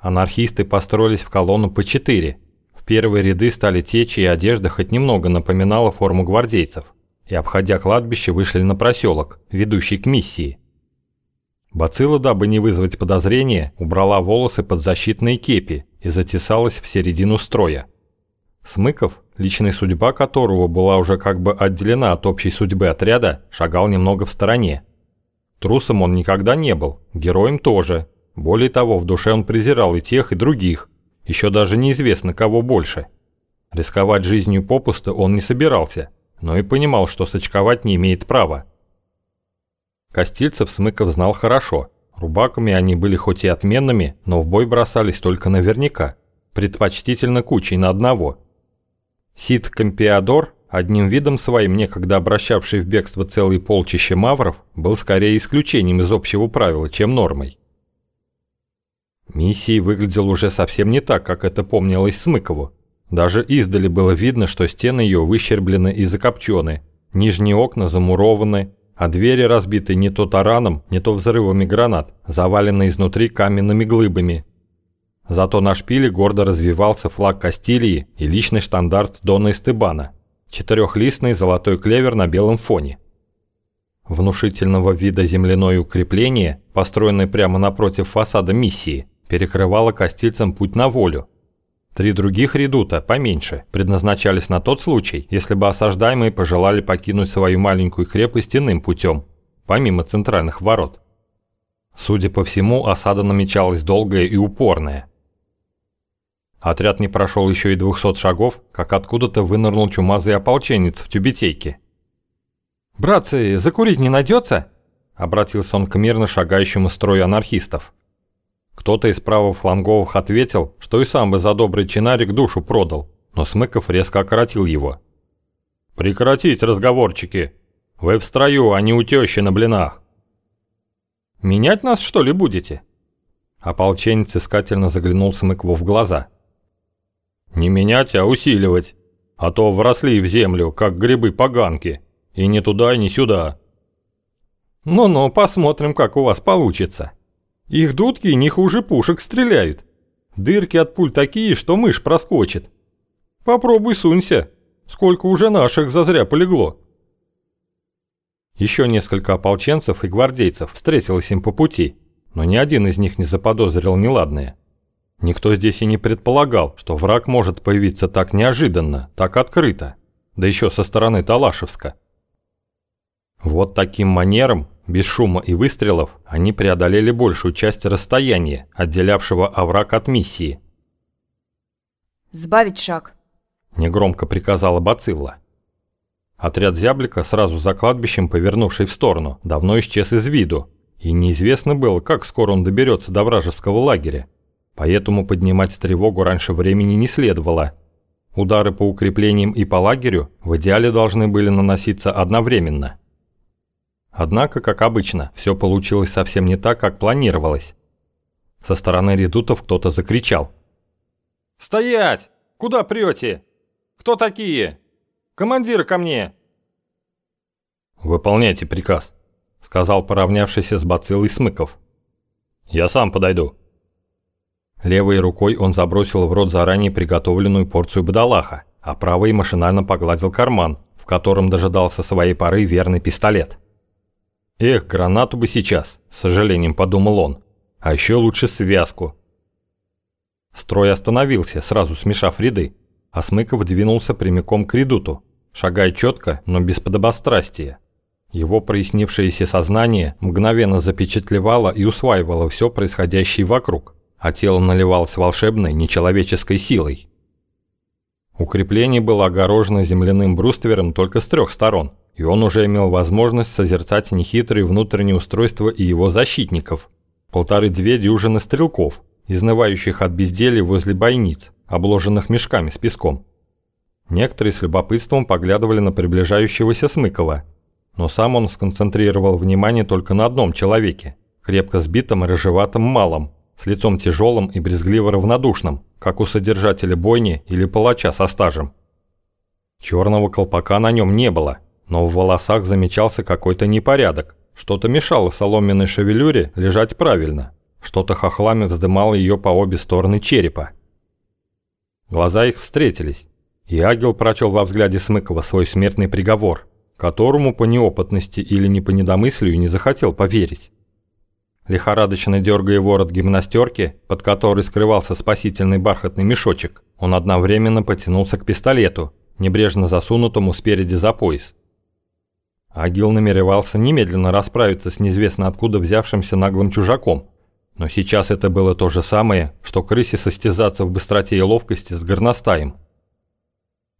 Анархисты построились в колонну по четыре. В первые ряды стали течь, и одежда хоть немного напоминала форму гвардейцев. И, обходя кладбище, вышли на проселок, ведущий к миссии. Бацилла, дабы не вызвать подозрения, убрала волосы под защитные кепи и затесалась в середину строя. Смыков, личная судьба которого была уже как бы отделена от общей судьбы отряда, шагал немного в стороне. Трусом он никогда не был, героем тоже. Более того, в душе он презирал и тех, и других. Еще даже неизвестно, кого больше. Рисковать жизнью попусту он не собирался, но и понимал, что сочковать не имеет права. Костильцев Смыков знал хорошо. Рубаками они были хоть и отменными, но в бой бросались только наверняка. Предпочтительно кучей на одного – Сид Компиадор, одним видом своим некогда обращавший в бегство целые полчища мавров, был скорее исключением из общего правила, чем нормой. Миссий выглядел уже совсем не так, как это помнилось Смыкову. Даже издали было видно, что стены ее выщерблены и закопчены, нижние окна замурованы, а двери разбиты не то тараном, не то взрывами гранат, завалены изнутри каменными глыбами, Зато на шпиле гордо развивался флаг Кастилии и личный штандарт Дона Эстебана – четырехлистный золотой клевер на белом фоне. Внушительного вида земляное укрепление, построенное прямо напротив фасада миссии, перекрывало костильцам путь на волю. Три других редута, поменьше, предназначались на тот случай, если бы осаждаемые пожелали покинуть свою маленькую крепость иным путем, помимо центральных ворот. Судя по всему, осада намечалась долгая и упорная. Отряд не прошел еще и двухсот шагов, как откуда-то вынырнул чумазый ополченец в тюбетейке. «Братцы, закурить не найдется?» – обратился он к мирно шагающему строю анархистов. Кто-то из правофланговых ответил, что и сам бы за добрый чинарик душу продал, но Смыков резко окоротил его. «Прекратить разговорчики! Вы в строю, а не у тещи на блинах!» «Менять нас, что ли, будете?» Ополченец искательно заглянул Смыкову в глаза – не менять, а усиливать. А то вросли в землю, как грибы-поганки. И не туда, и не сюда. Ну-ну, посмотрим, как у вас получится. Их дудки не хуже пушек стреляют. Дырки от пуль такие, что мышь проскочит. Попробуй сунься. Сколько уже наших зазря полегло. Еще несколько ополченцев и гвардейцев встретилось им по пути, но ни один из них не заподозрил неладное. Никто здесь и не предполагал, что враг может появиться так неожиданно, так открыто, да еще со стороны Талашевска. Вот таким манером, без шума и выстрелов, они преодолели большую часть расстояния, отделявшего овраг от миссии. «Сбавить шаг», – негромко приказала Бацилла. Отряд зяблика, сразу за кладбищем повернувший в сторону, давно исчез из виду, и неизвестно было, как скоро он доберется до вражеского лагеря. Поэтому поднимать тревогу раньше времени не следовало. Удары по укреплениям и по лагерю в идеале должны были наноситься одновременно. Однако, как обычно, все получилось совсем не так, как планировалось. Со стороны редутов кто-то закричал. «Стоять! Куда прете? Кто такие? Командир ко мне!» «Выполняйте приказ», — сказал поравнявшийся с бациллой Смыков. «Я сам подойду». Левой рукой он забросил в рот заранее приготовленную порцию бадалаха, а правой машинально погладил карман, в котором дожидался своей поры верный пистолет. «Эх, гранату бы сейчас», – с сожалением подумал он. «А еще лучше связку». Строй остановился, сразу смешав ряды, а Смыков двинулся прямиком к редуту, шагая четко, но без подобострастия. Его прояснившееся сознание мгновенно запечатлевало и усваивало все происходящее вокруг – а тело наливалось волшебной, нечеловеческой силой. Укрепление было огорожено земляным бруствером только с трех сторон, и он уже имел возможность созерцать нехитрые внутренние устройства и его защитников. Полторы-две дюжины стрелков, изнывающих от безделия возле бойниц, обложенных мешками с песком. Некоторые с любопытством поглядывали на приближающегося Смыкова, но сам он сконцентрировал внимание только на одном человеке, крепко сбитом и рыжеватом малом, с лицом тяжелым и брезгливо равнодушным, как у содержателя бойни или палача со стажем. Черного колпака на нем не было, но в волосах замечался какой-то непорядок, что-то мешало соломенной шевелюре лежать правильно, что-то хохлами вздымало ее по обе стороны черепа. Глаза их встретились, и Агил прочел во взгляде Смыкова свой смертный приговор, которому по неопытности или не по недомыслию не захотел поверить. Лихорадочно дергая ворот гимнастерки, под которой скрывался спасительный бархатный мешочек, он одновременно потянулся к пистолету, небрежно засунутому спереди за пояс. Агил намеревался немедленно расправиться с неизвестно откуда взявшимся наглым чужаком, но сейчас это было то же самое, что крысе состязаться в быстроте и ловкости с горностаем.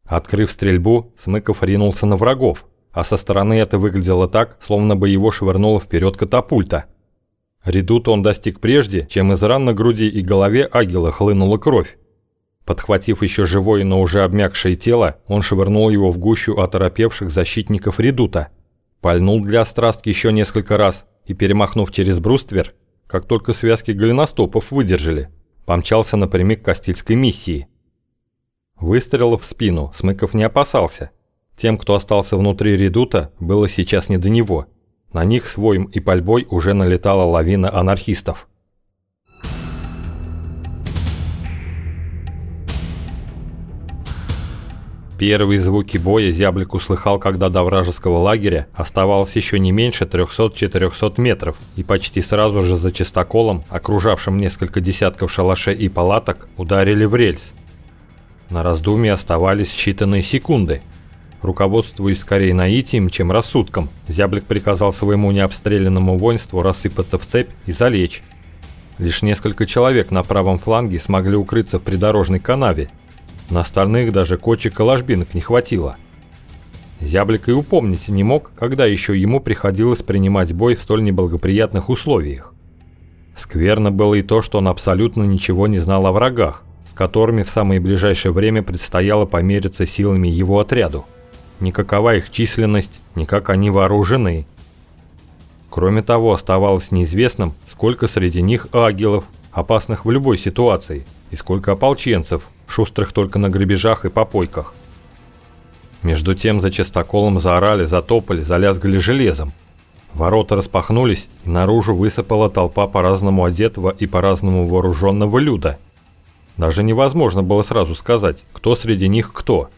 Открыв стрельбу, Смыков ринулся на врагов, а со стороны это выглядело так, словно бы его швырнуло вперед катапульта. Редут он достиг прежде, чем из ран на груди и голове Агила хлынула кровь. Подхватив еще живое, но уже обмякшее тело, он швырнул его в гущу оторопевших защитников редута. Пальнул для острастки еще несколько раз и, перемахнув через бруствер, как только связки голеностопов выдержали, помчался напрямик к Кастильской миссии. Выстрелов в спину Смыков не опасался. Тем, кто остался внутри редута, было сейчас не до него. На них своим и пальбой уже налетала лавина анархистов. Первые звуки боя зяблик услыхал, когда до вражеского лагеря оставалось еще не меньше 300-400 метров, и почти сразу же за чистоколом, окружавшим несколько десятков шалашей и палаток, ударили в рельс. На раздумье оставались считанные секунды. Руководствуясь скорее наитием, чем рассудком, зяблик приказал своему необстрелянному воинству рассыпаться в цепь и залечь. Лишь несколько человек на правом фланге смогли укрыться в придорожной канаве, на остальных даже кочек и ложбинок не хватило. Зяблик и упомнить не мог, когда еще ему приходилось принимать бой в столь неблагоприятных условиях. Скверно было и то, что он абсолютно ничего не знал о врагах, с которыми в самое ближайшее время предстояло помериться силами его отряду. Никакова их численность, ни как они вооружены. Кроме того, оставалось неизвестным, сколько среди них агилов, опасных в любой ситуации, и сколько ополченцев, шустрых только на грабежах и попойках. Между тем за частоколом заорали, затопали, залязгали железом. Ворота распахнулись, и наружу высыпала толпа по-разному одетого и по-разному вооруженного люда. Даже невозможно было сразу сказать, кто среди них кто.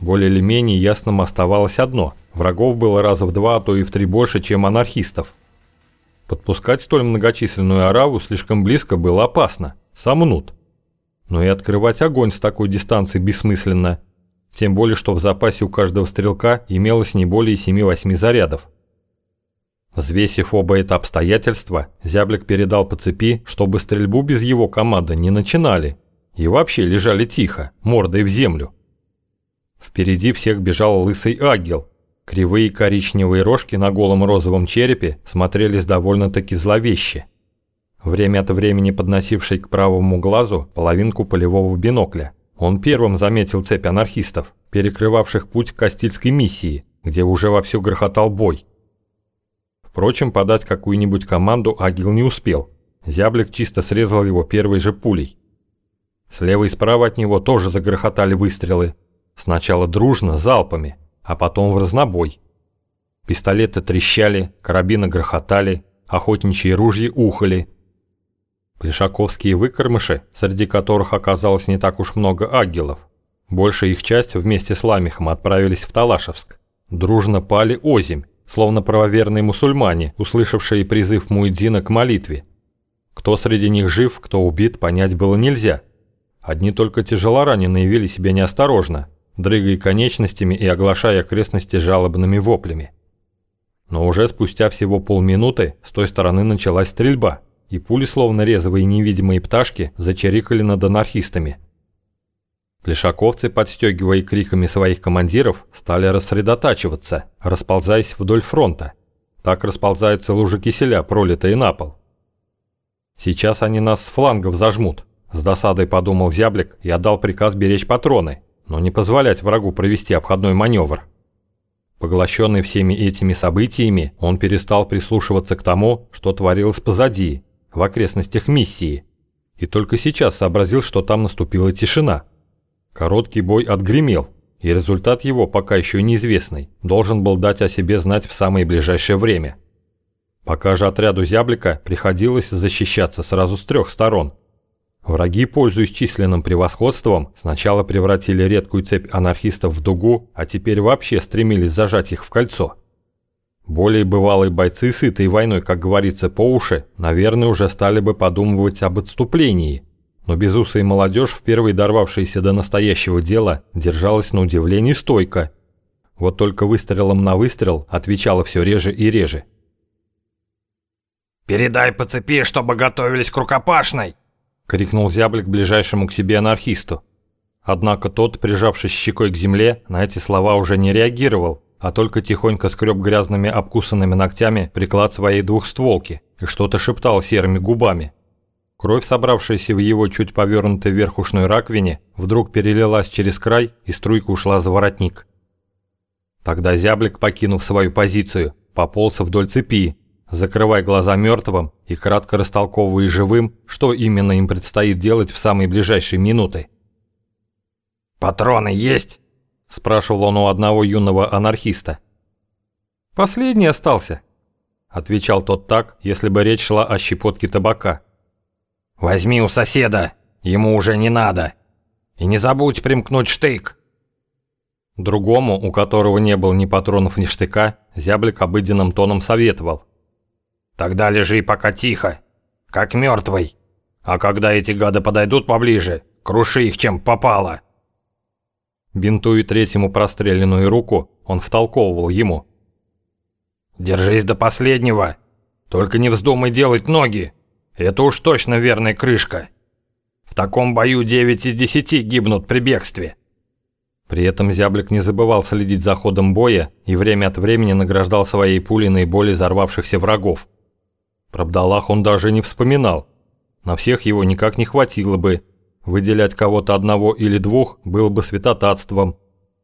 Более или менее ясным оставалось одно – врагов было раза в два, а то и в три больше, чем анархистов. Подпускать столь многочисленную ораву слишком близко было опасно, сомнут но и открывать огонь с такой дистанции бессмысленно. Тем более, что в запасе у каждого стрелка имелось не более 7-8 зарядов. Взвесив оба это обстоятельства, Зяблик передал по цепи, чтобы стрельбу без его команды не начинали. И вообще лежали тихо, мордой в землю. Впереди всех бежал лысый агел. Кривые коричневые рожки на голом розовом черепе смотрелись довольно-таки зловеще время от времени подносивший к правому глазу половинку полевого бинокля. Он первым заметил цепь анархистов, перекрывавших путь к Кастильской миссии, где уже вовсю грохотал бой. Впрочем, подать какую-нибудь команду Агил не успел. Зяблик чисто срезал его первой же пулей. Слева и справа от него тоже загрохотали выстрелы. Сначала дружно, залпами, а потом в разнобой. Пистолеты трещали, карабины грохотали, охотничьи ружья ухали, Плешаковские выкормыши, среди которых оказалось не так уж много агелов, большая их часть вместе с Ламихом отправились в Талашевск. Дружно пали озимь, словно правоверные мусульмане, услышавшие призыв Муэдзина к молитве. Кто среди них жив, кто убит, понять было нельзя. Одни только тяжелораненые вели себя неосторожно, дрыгая конечностями и оглашая окрестности жалобными воплями. Но уже спустя всего полминуты с той стороны началась стрельба – и пули, словно резовые невидимые пташки, зачирикали над анархистами. Плешаковцы, подстегивая криками своих командиров, стали рассредотачиваться, расползаясь вдоль фронта. Так расползаются лужи киселя, пролитые на пол. «Сейчас они нас с флангов зажмут», – с досадой подумал Зяблик и отдал приказ беречь патроны, но не позволять врагу провести обходной маневр. Поглощенный всеми этими событиями, он перестал прислушиваться к тому, что творилось позади, в окрестностях миссии, и только сейчас сообразил, что там наступила тишина. Короткий бой отгремел, и результат его, пока еще неизвестный, должен был дать о себе знать в самое ближайшее время. Пока же отряду зяблика приходилось защищаться сразу с трех сторон. Враги, пользуясь численным превосходством, сначала превратили редкую цепь анархистов в дугу, а теперь вообще стремились зажать их в кольцо. Более бывалые бойцы, сытые войной, как говорится, по уши, наверное, уже стали бы подумывать об отступлении. Но безусая молодежь, впервые дорвавшаяся до настоящего дела, держалась на удивление стойко. Вот только выстрелом на выстрел отвечала все реже и реже. «Передай по цепи, чтобы готовились к рукопашной!» — крикнул зяблик ближайшему к себе анархисту. Однако тот, прижавшись щекой к земле, на эти слова уже не реагировал, а только тихонько скреб грязными обкусанными ногтями приклад своей двухстволки и что-то шептал серыми губами. Кровь, собравшаяся в его чуть повернутой вверх ушной раковине, вдруг перелилась через край и струйка ушла за воротник. Тогда зяблик, покинув свою позицию, пополз вдоль цепи, закрывая глаза мертвым и кратко растолковывая живым, что именно им предстоит делать в самые ближайшие минуты. «Патроны есть?» – спрашивал он у одного юного анархиста. «Последний остался», – отвечал тот так, если бы речь шла о щепотке табака. «Возьми у соседа, ему уже не надо. И не забудь примкнуть штык». Другому, у которого не было ни патронов, ни штыка, зяблик обыденным тоном советовал – Тогда лежи пока тихо, как мертвый. А когда эти гады подойдут поближе, круши их чем попало. Бинтуя третьему простреленную руку, он втолковывал ему. «Держись до последнего. Только не вздумай делать ноги. Это уж точно верная крышка. В таком бою 9 из 10 гибнут при бегстве». При этом зяблик не забывал следить за ходом боя и время от времени награждал своей пулей наиболее взорвавшихся врагов. Про Абдаллах он даже не вспоминал. На всех его никак не хватило бы. Выделять кого-то одного или двух было бы святотатством.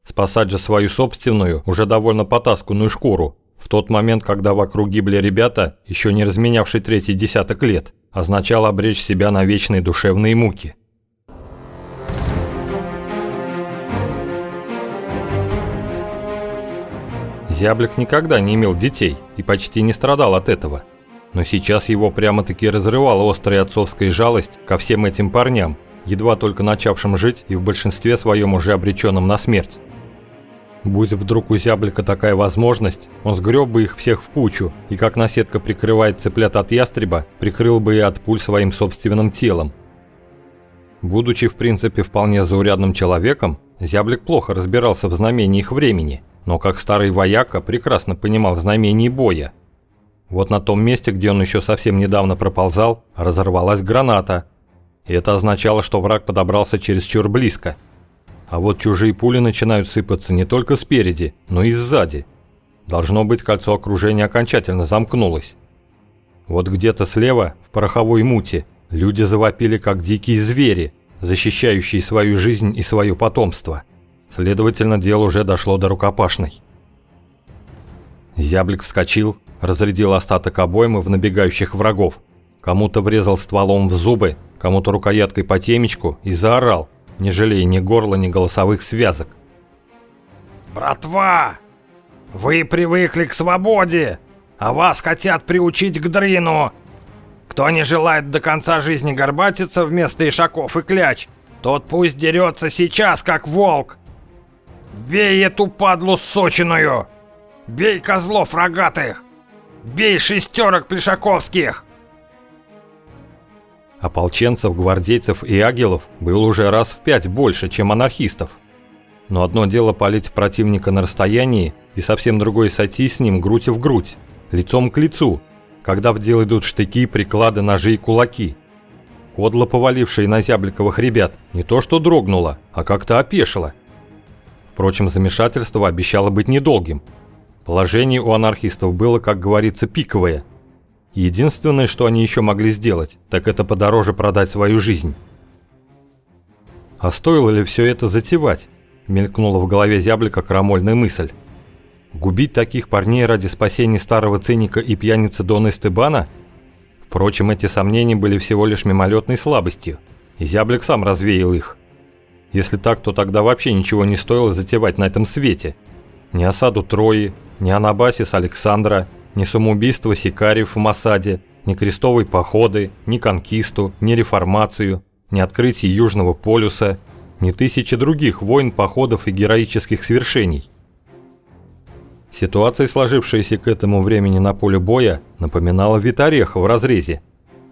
Спасать же свою собственную, уже довольно потасканную шкуру, в тот момент, когда вокруг гибли ребята, еще не разменявшие третий десяток лет, означало обречь себя на вечные душевные муки. Зяблик никогда не имел детей и почти не страдал от этого – но сейчас его прямо-таки разрывала острая отцовская жалость ко всем этим парням, едва только начавшим жить и в большинстве своем уже обреченным на смерть. Будь вдруг у зяблика такая возможность, он сгреб бы их всех в кучу и, как наседка прикрывает цыплят от ястреба, прикрыл бы и от пуль своим собственным телом. Будучи в принципе вполне заурядным человеком, зяблик плохо разбирался в знамениях времени, но как старый вояка прекрасно понимал знамения боя – вот на том месте, где он еще совсем недавно проползал, разорвалась граната. Это означало, что враг подобрался чересчур близко. А вот чужие пули начинают сыпаться не только спереди, но и сзади. Должно быть, кольцо окружения окончательно замкнулось. Вот где-то слева, в пороховой муте, люди завопили как дикие звери, защищающие свою жизнь и свое потомство. Следовательно, дело уже дошло до рукопашной. Зяблик вскочил, разрядил остаток обоймы в набегающих врагов. Кому-то врезал стволом в зубы, кому-то рукояткой по темечку и заорал, не жалея ни горла, ни голосовых связок. «Братва! Вы привыкли к свободе, а вас хотят приучить к дрыну! Кто не желает до конца жизни горбатиться вместо ишаков и кляч, тот пусть дерется сейчас, как волк! Бей эту падлу сочиную! Бей козлов рогатых! Бей шестерок плешаковских!» Ополченцев, гвардейцев и агелов было уже раз в пять больше, чем анархистов. Но одно дело палить противника на расстоянии, и совсем другое сойти с ним грудь в грудь, лицом к лицу, когда в дело идут штыки, приклады, ножи и кулаки. Кодло, повалившее на зябликовых ребят, не то что дрогнуло, а как-то опешило. Впрочем, замешательство обещало быть недолгим – Положение у анархистов было, как говорится, пиковое. Единственное, что они еще могли сделать, так это подороже продать свою жизнь. А стоило ли все это затевать? Мелькнула в голове зяблика крамольная мысль. Губить таких парней ради спасения старого циника и пьяницы Дона Эстебана? Впрочем, эти сомнения были всего лишь мимолетной слабостью, и зяблик сам развеял их. Если так, то тогда вообще ничего не стоило затевать на этом свете. Ни осаду Трои, ни Анабасис Александра, ни самоубийство сикариев в Масаде, ни крестовые походы, ни конкисту, ни реформацию, ни открытие Южного полюса, ни тысячи других войн, походов и героических свершений. Ситуация, сложившаяся к этому времени на поле боя, напоминала вид ореха в разрезе.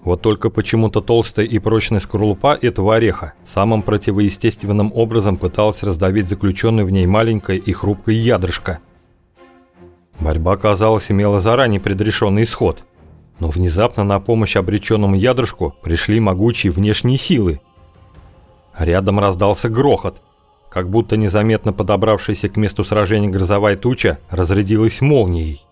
Вот только почему-то толстая и прочная скорлупа этого ореха самым противоестественным образом пыталась раздавить заключенное в ней маленькое и хрупкое ядрышко. Борьба, казалось, имела заранее предрешенный исход. Но внезапно на помощь обреченному ядрышку пришли могучие внешние силы. Рядом раздался грохот, как будто незаметно подобравшаяся к месту сражения грозовая туча разрядилась молнией.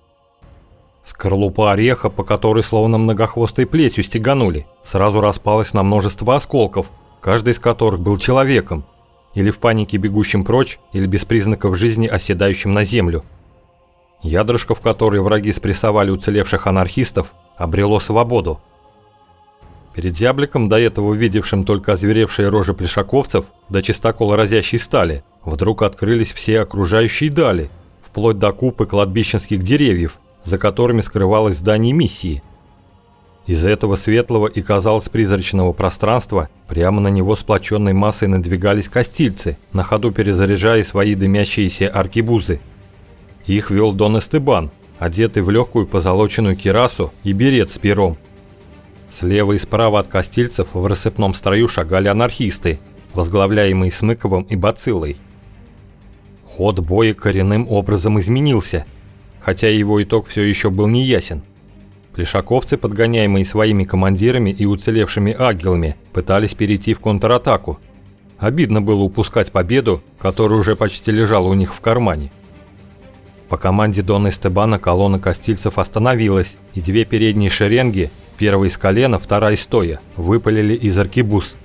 Скорлупа ореха, по которой словно многохвостой плетью стеганули, сразу распалась на множество осколков, каждый из которых был человеком, или в панике бегущим прочь, или без признаков жизни оседающим на землю. Ядрышко, в которое враги спрессовали уцелевших анархистов, обрело свободу. Перед зябликом, до этого видевшим только озверевшие рожи плешаковцев, до чистокола разящей стали, вдруг открылись все окружающие дали, вплоть до купы кладбищенских деревьев, за которыми скрывалось здание миссии. Из этого светлого и, казалось, призрачного пространства прямо на него сплоченной массой надвигались костильцы, на ходу перезаряжая свои дымящиеся аркибузы. Их вел Дон Эстебан, одетый в легкую позолоченную кирасу и берет с пером, Слева и справа от костильцев в рассыпном строю шагали анархисты, возглавляемые Смыковым и Бациллой. Ход боя коренным образом изменился, хотя его итог все еще был неясен. Плешаковцы, подгоняемые своими командирами и уцелевшими агилами, пытались перейти в контратаку. Обидно было упускать победу, которая уже почти лежала у них в кармане. По команде Дона Эстебана колонна костильцев остановилась, и две передние шеренги Первый с колена, вторая стоя, выпалили из аркибуз.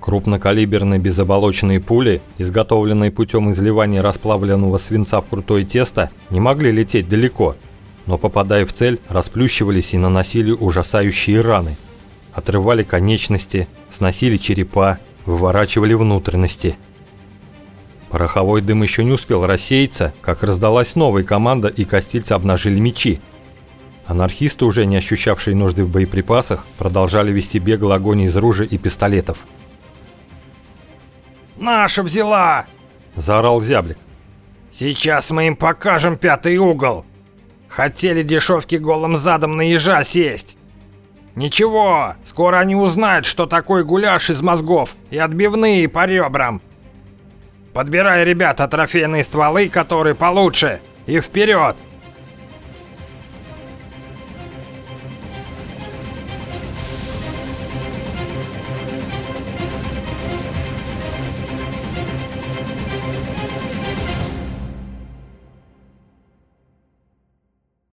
Крупнокалиберные безоболоченные пули, изготовленные путем изливания расплавленного свинца в крутое тесто, не могли лететь далеко, но попадая в цель, расплющивались и наносили ужасающие раны. Отрывали конечности, сносили черепа, выворачивали внутренности. Пороховой дым еще не успел рассеяться, как раздалась новая команда и костильцы обнажили мечи, Анархисты, уже не ощущавшие нужды в боеприпасах, продолжали вести беглый огонь из ружей и пистолетов. «Наша взяла!» – заорал Зяблик. «Сейчас мы им покажем пятый угол! Хотели дешевки голым задом на ежа сесть! Ничего, скоро они узнают, что такое гуляш из мозгов и отбивные по ребрам! Подбирай, ребята, трофейные стволы, которые получше, и вперед!»